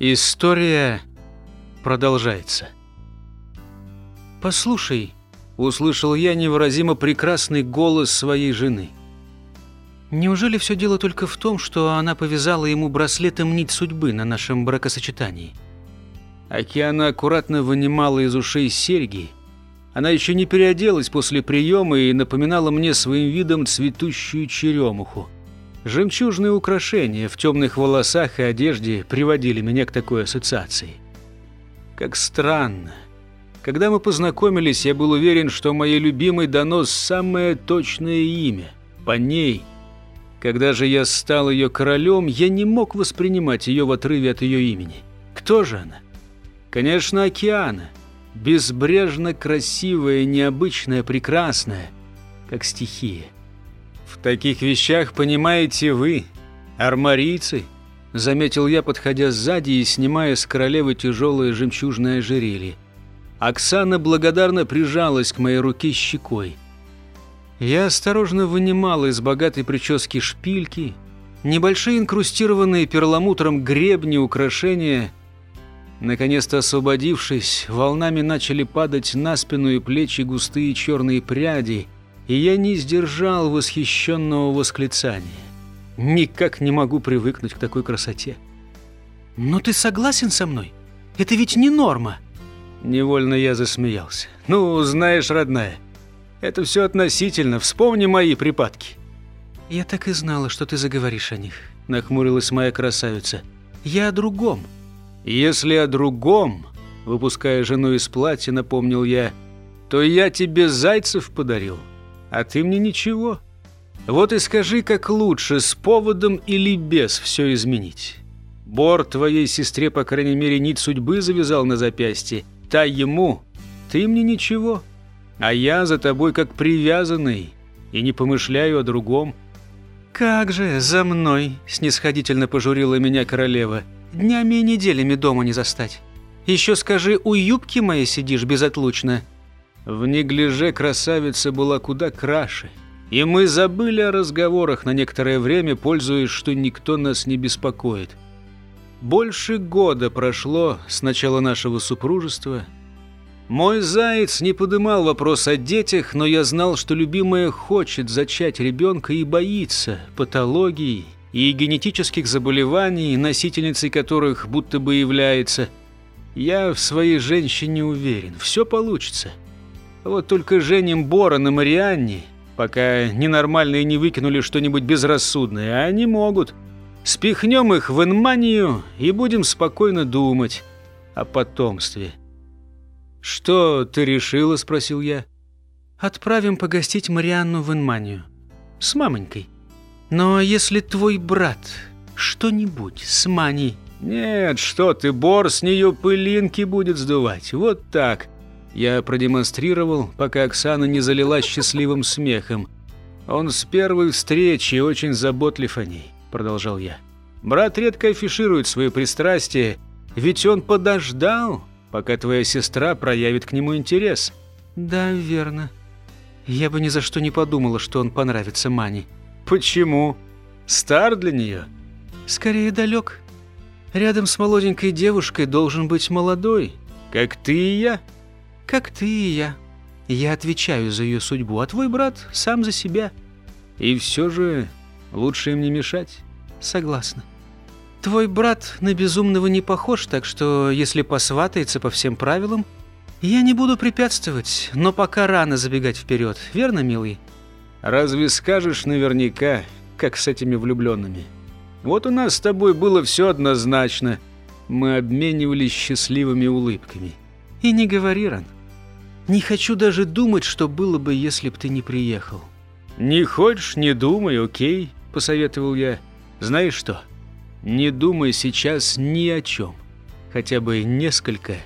История продолжается. «Послушай», — услышал я невыразимо прекрасный голос своей жены. «Неужели все дело только в том, что она повязала ему браслетом нить судьбы на нашем бракосочетании?» Океана аккуратно вынимала из ушей серьги. Она еще не переоделась после приема и напоминала мне своим видом цветущую черемуху. Жемчужные украшения в темных волосах и одежде приводили меня к такой ассоциации. Как странно. Когда мы познакомились, я был уверен, что моей любимой дано самое точное имя. По ней. Когда же я стал ее королем, я не мог воспринимать ее в отрыве от ее имени. Кто же она? Конечно, Океана. Безбрежно красивая, необычная, прекрасная, как стихия. В таких вещах понимаете вы, армарийцы, заметил я, подходя сзади и снимая с королевы тяжелое жемчужное ожерелье. Оксана благодарно прижалась к моей руке щекой. Я осторожно вынимал из богатой прически шпильки, небольшие инкрустированные перламутром гребни украшения. Наконец-то освободившись, волнами начали падать на спину и плечи густые черные пряди, и я не сдержал восхищенного восклицания. Никак не могу привыкнуть к такой красоте. «Но ты согласен со мной? Это ведь не норма!» Невольно я засмеялся. «Ну, знаешь, родная, это все относительно. Вспомни мои припадки». «Я так и знала, что ты заговоришь о них», — нахмурилась моя красавица. «Я о другом». «Если о другом», — выпуская жену из платья, напомнил я, «то я тебе зайцев подарил, а ты мне ничего». Вот и скажи, как лучше, с поводом или без все изменить. Бор твоей сестре, по крайней мере, нить судьбы завязал на запястье, та ему, ты мне ничего, а я за тобой как привязанный и не помышляю о другом». «Как же, за мной!» – снисходительно пожурила меня королева. «Днями и неделями дома не застать. Еще скажи, у юбки моей сидишь безотлучно». В неглиже красавица была куда краше – и мы забыли о разговорах на некоторое время, пользуясь, что никто нас не беспокоит. Больше года прошло с начала нашего супружества. Мой заяц не подымал вопрос о детях, но я знал, что любимая хочет зачать ребенка и боится патологий и генетических заболеваний, носительницей которых будто бы является. Я в своей женщине уверен, все получится. Вот только женим Бора на Марианне – пока ненормальные не выкинули что-нибудь безрассудное, а они могут. Спихнем их в инманию и будем спокойно думать о потомстве. «Что ты решила?» – спросил я. «Отправим погостить Марианну в инманию. С мамонькой. Но если твой брат что-нибудь с Маней...» «Нет, что ты, Бор с нее пылинки будет сдувать. Вот так». Я продемонстрировал, пока Оксана не залилась счастливым смехом. «Он с первой встречи очень заботлив о ней», — продолжал я. «Брат редко афиширует свои пристрастия, ведь он подождал, пока твоя сестра проявит к нему интерес». «Да, верно. Я бы ни за что не подумала, что он понравится Мане». «Почему? Стар для нее?» «Скорее далек. Рядом с молоденькой девушкой должен быть молодой, как ты и я». Как ты и я. Я отвечаю за ее судьбу, а твой брат сам за себя. И все же лучше им не мешать. Согласна. Твой брат на безумного не похож, так что если посватается по всем правилам, я не буду препятствовать, но пока рано забегать вперед, верно, милый? Разве скажешь наверняка, как с этими влюбленными? Вот у нас с тобой было все однозначно. Мы обменивались счастливыми улыбками. И не говори, Ран. Не хочу даже думать, что было бы, если б ты не приехал». «Не хочешь, не думай, окей», — посоветовал я. «Знаешь что? Не думай сейчас ни о чем. Хотя бы несколько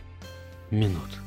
минут».